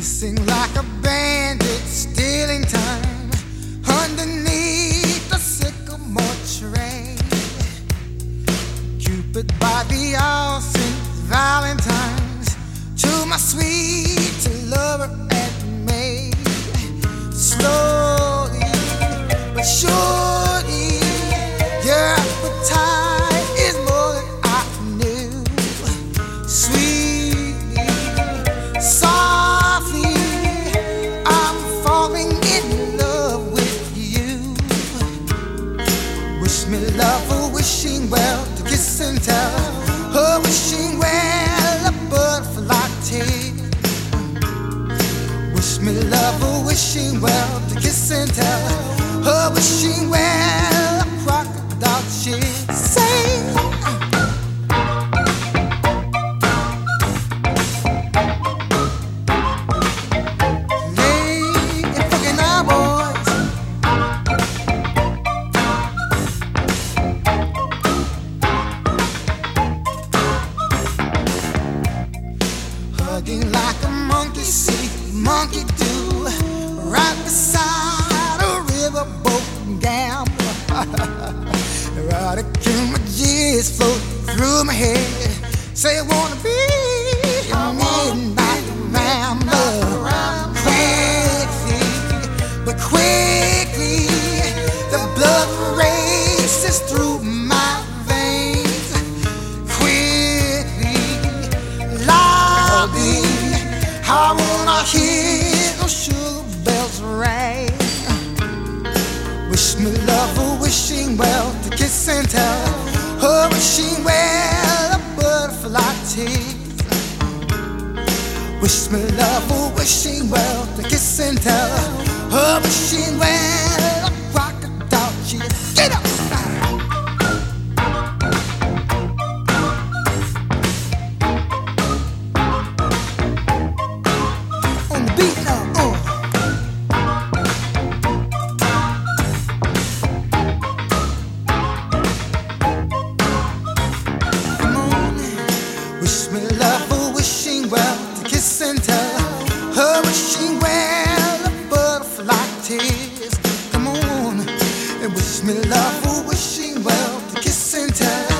Sing like a bandit, stealing time in love with you. Wish me love, a wishing well to kiss and tell. A wishing well, a butterfly tale. Wish me love, a wishing well to kiss and tell. A wishing well, a crocodile chill. Hugging like a monkey see, monkey do, right beside a riverboat gambler. Erotic images float through my head. Say I wanna be a midnight rambler. Quickly, but quickly, the blood races through my I wanna hear those sugar bells ring. Wish me love, a wishing well to kiss and tell. A wishing well, a butterfly tease. Wish me love, a wishing well to kiss and tell. A wishing well, a wishing well to kiss and tell. A wishing well, butterfly tears. Come on, and wish me love, a wishing well to kiss and tell.